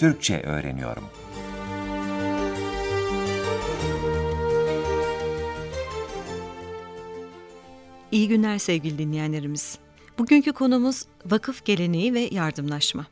Türkçe öğreniyorum. İyi günler sevgili dinleyenlerimiz. Bugünkü konumuz vakıf geleneği ve yardımlaşma.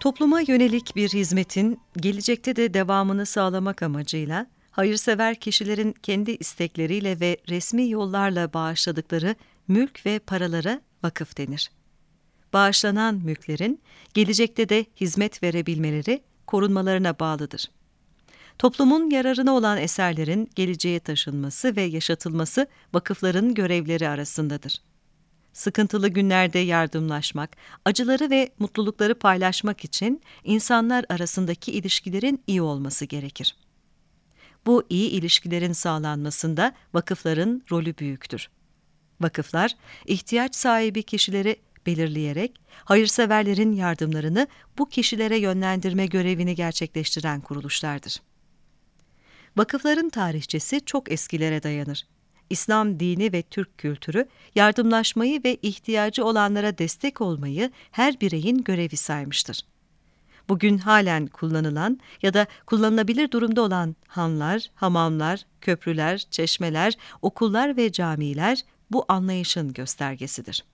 Topluma yönelik bir hizmetin gelecekte de devamını sağlamak amacıyla hayırsever kişilerin kendi istekleriyle ve resmi yollarla bağışladıkları mülk ve paralara vakıf denir. Bağışlanan mülklerin gelecekte de hizmet verebilmeleri korunmalarına bağlıdır. Toplumun yararına olan eserlerin geleceğe taşınması ve yaşatılması vakıfların görevleri arasındadır sıkıntılı günlerde yardımlaşmak, acıları ve mutlulukları paylaşmak için insanlar arasındaki ilişkilerin iyi olması gerekir. Bu iyi ilişkilerin sağlanmasında vakıfların rolü büyüktür. Vakıflar, ihtiyaç sahibi kişileri belirleyerek hayırseverlerin yardımlarını bu kişilere yönlendirme görevini gerçekleştiren kuruluşlardır. Vakıfların tarihçesi çok eskilere dayanır. İslam dini ve Türk kültürü yardımlaşmayı ve ihtiyacı olanlara destek olmayı her bireyin görevi saymıştır. Bugün halen kullanılan ya da kullanılabilir durumda olan hanlar, hamamlar, köprüler, çeşmeler, okullar ve camiler bu anlayışın göstergesidir.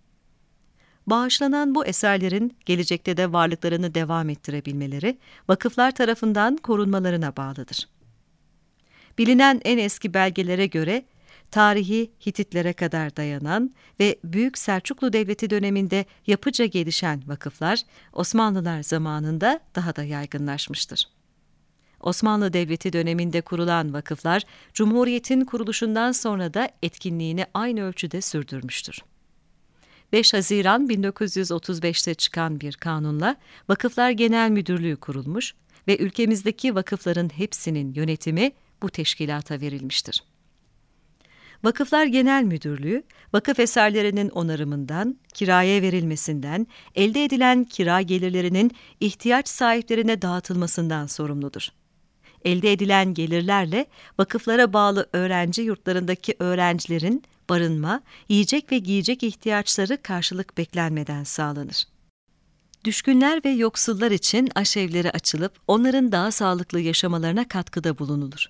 Bağışlanan bu eserlerin gelecekte de varlıklarını devam ettirebilmeleri, vakıflar tarafından korunmalarına bağlıdır. Bilinen en eski belgelere göre tarihi Hititlere kadar dayanan ve Büyük Selçuklu Devleti döneminde yapıca gelişen vakıflar Osmanlılar zamanında daha da yaygınlaşmıştır. Osmanlı Devleti döneminde kurulan vakıflar, Cumhuriyet'in kuruluşundan sonra da etkinliğini aynı ölçüde sürdürmüştür. 5 Haziran 1935'te çıkan bir kanunla Vakıflar Genel Müdürlüğü kurulmuş ve ülkemizdeki vakıfların hepsinin yönetimi bu teşkilata verilmiştir. Vakıflar Genel Müdürlüğü, vakıf eserlerinin onarımından, kiraya verilmesinden, elde edilen kira gelirlerinin ihtiyaç sahiplerine dağıtılmasından sorumludur. Elde edilen gelirlerle vakıflara bağlı öğrenci yurtlarındaki öğrencilerin barınma, yiyecek ve giyecek ihtiyaçları karşılık beklenmeden sağlanır. Düşkünler ve yoksullar için aşevleri açılıp onların daha sağlıklı yaşamalarına katkıda bulunulur.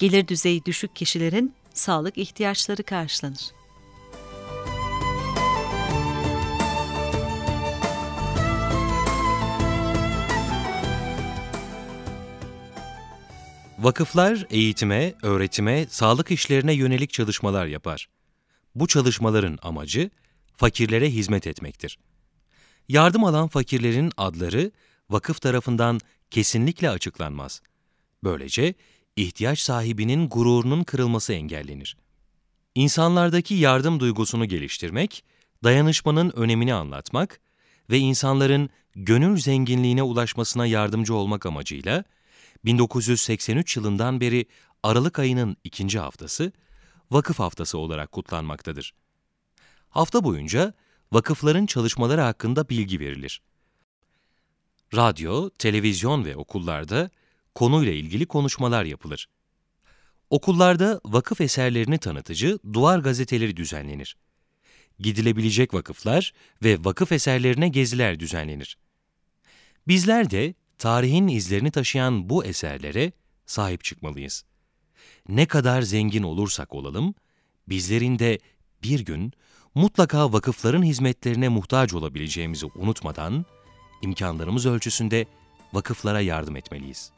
Gelir düzeyi düşük kişilerin sağlık ihtiyaçları karşılanır. Vakıflar eğitime, öğretime, sağlık işlerine yönelik çalışmalar yapar. Bu çalışmaların amacı fakirlere hizmet etmektir. Yardım alan fakirlerin adları vakıf tarafından kesinlikle açıklanmaz. Böylece ihtiyaç sahibinin gururunun kırılması engellenir. İnsanlardaki yardım duygusunu geliştirmek, dayanışmanın önemini anlatmak ve insanların gönül zenginliğine ulaşmasına yardımcı olmak amacıyla 1983 yılından beri Aralık ayının ikinci haftası Vakıf Haftası olarak kutlanmaktadır. Hafta boyunca vakıfların çalışmaları hakkında bilgi verilir. Radyo, televizyon ve okullarda konuyla ilgili konuşmalar yapılır. Okullarda vakıf eserlerini tanıtıcı duvar gazeteleri düzenlenir. Gidilebilecek vakıflar ve vakıf eserlerine geziler düzenlenir. Bizler de tarihin izlerini taşıyan bu eserlere sahip çıkmalıyız. Ne kadar zengin olursak olalım, bizlerin de bir gün mutlaka vakıfların hizmetlerine muhtaç olabileceğimizi unutmadan, imkanlarımız ölçüsünde vakıflara yardım etmeliyiz.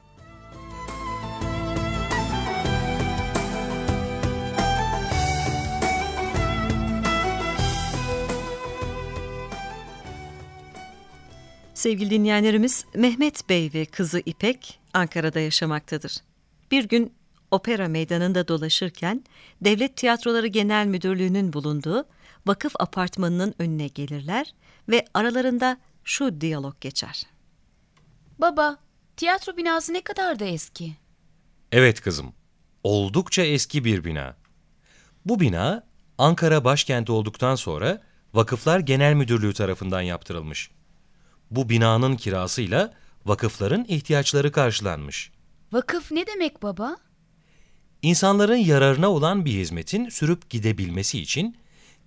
Sevgili dinleyenlerimiz, Mehmet Bey ve kızı İpek Ankara'da yaşamaktadır. Bir gün opera meydanında dolaşırken Devlet Tiyatroları Genel Müdürlüğü'nün bulunduğu vakıf apartmanının önüne gelirler ve aralarında şu diyalog geçer. Baba, tiyatro binası ne kadar da eski. Evet kızım, oldukça eski bir bina. Bu bina Ankara başkenti olduktan sonra Vakıflar Genel Müdürlüğü tarafından yaptırılmış. Bu binanın kirasıyla vakıfların ihtiyaçları karşılanmış. Vakıf ne demek baba? İnsanların yararına olan bir hizmetin sürüp gidebilmesi için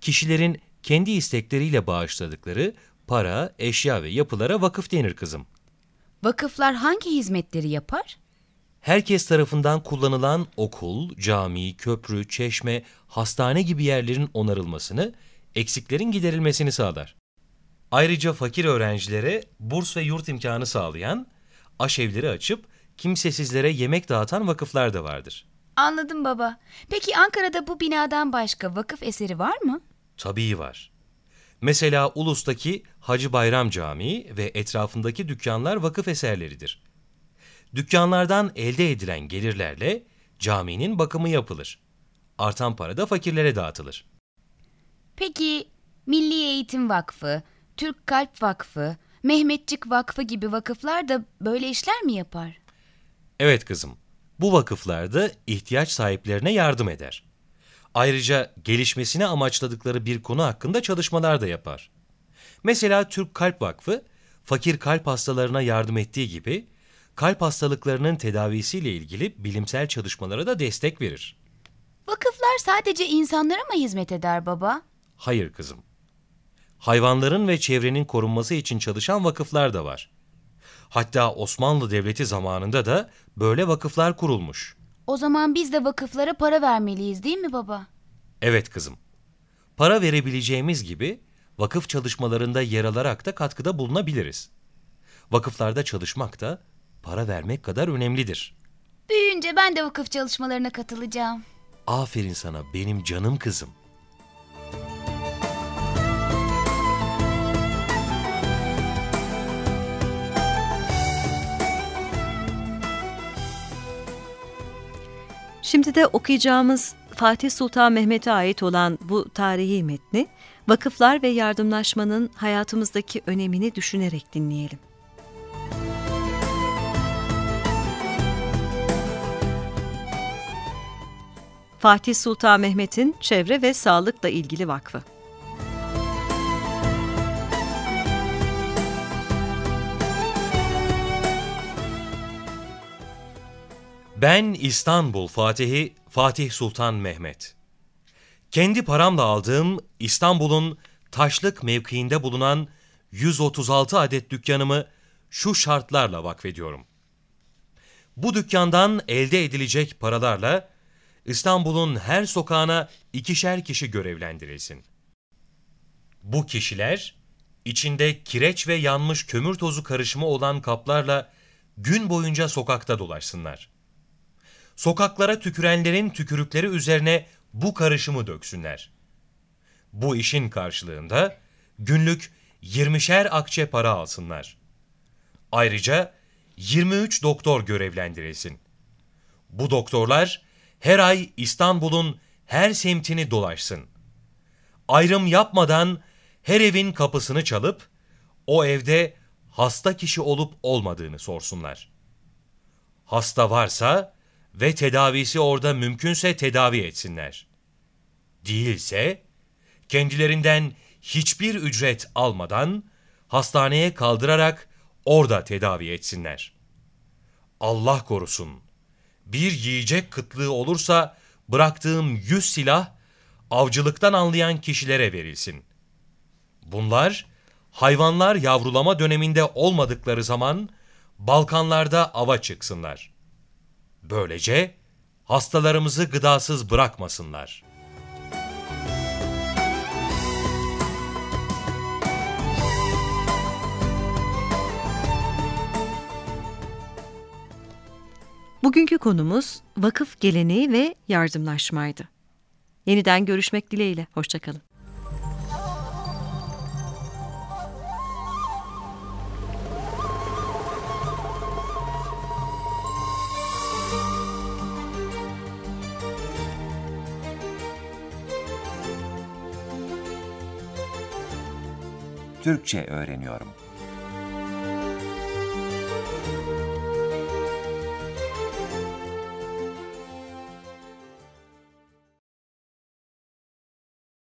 kişilerin kendi istekleriyle bağışladıkları para, eşya ve yapılara vakıf denir kızım. Vakıflar hangi hizmetleri yapar? Herkes tarafından kullanılan okul, cami, köprü, çeşme, hastane gibi yerlerin onarılmasını, eksiklerin giderilmesini sağlar. Ayrıca fakir öğrencilere burs ve yurt imkanı sağlayan, aşevleri açıp kimsesizlere yemek dağıtan vakıflar da vardır. Anladım baba. Peki Ankara'da bu binadan başka vakıf eseri var mı? Tabii var. Mesela Ulus'taki Hacı Bayram Camii ve etrafındaki dükkanlar vakıf eserleridir. Dükkanlardan elde edilen gelirlerle caminin bakımı yapılır. Artan para da fakirlere dağıtılır. Peki Milli Eğitim Vakfı, Türk Kalp Vakfı, Mehmetçik Vakfı gibi vakıflar da böyle işler mi yapar? Evet kızım, bu vakıflar da ihtiyaç sahiplerine yardım eder. Ayrıca gelişmesini amaçladıkları bir konu hakkında çalışmalar da yapar. Mesela Türk Kalp Vakfı, fakir kalp hastalarına yardım ettiği gibi, kalp hastalıklarının tedavisiyle ilgili bilimsel çalışmalara da destek verir. Vakıflar sadece insanlara mı hizmet eder baba? Hayır kızım. Hayvanların ve çevrenin korunması için çalışan vakıflar da var. Hatta Osmanlı Devleti zamanında da böyle vakıflar kurulmuş. O zaman biz de vakıflara para vermeliyiz değil mi baba? Evet kızım. Para verebileceğimiz gibi vakıf çalışmalarında yer alarak da katkıda bulunabiliriz. Vakıflarda çalışmak da para vermek kadar önemlidir. Büyüyünce ben de vakıf çalışmalarına katılacağım. Aferin sana benim canım kızım. Şimdi de okuyacağımız Fatih Sultan Mehmet'e ait olan bu tarihi metni, vakıflar ve yardımlaşmanın hayatımızdaki önemini düşünerek dinleyelim. Fatih Sultan Mehmet'in çevre ve sağlıkla ilgili vakfı. Ben İstanbul Fatihi Fatih Sultan Mehmet. Kendi paramla aldığım İstanbul'un taşlık mevkiinde bulunan 136 adet dükkanımı şu şartlarla vakfediyorum. Bu dükkandan elde edilecek paralarla İstanbul'un her sokağına ikişer kişi görevlendirilsin. Bu kişiler içinde kireç ve yanmış kömür tozu karışımı olan kaplarla gün boyunca sokakta dolaşsınlar. Sokaklara tükürenlerin tükürükleri üzerine bu karışımı döksünler. Bu işin karşılığında günlük 20'şer akçe para alsınlar. Ayrıca 23 doktor görevlendirilsin. Bu doktorlar her ay İstanbul'un her semtini dolaşsın. Ayrım yapmadan her evin kapısını çalıp o evde hasta kişi olup olmadığını sorsunlar. Hasta varsa ve tedavisi orada mümkünse tedavi etsinler. Değilse kendilerinden hiçbir ücret almadan hastaneye kaldırarak orada tedavi etsinler. Allah korusun. Bir yiyecek kıtlığı olursa bıraktığım yüz silah avcılıktan anlayan kişilere verilsin. Bunlar hayvanlar yavrulama döneminde olmadıkları zaman Balkanlarda ava çıksınlar. Böylece hastalarımızı gıdasız bırakmasınlar. Bugünkü konumuz vakıf geleneği ve yardımlaşmaydı. Yeniden görüşmek dileğiyle. Hoşçakalın. Türkçe öğreniyorum.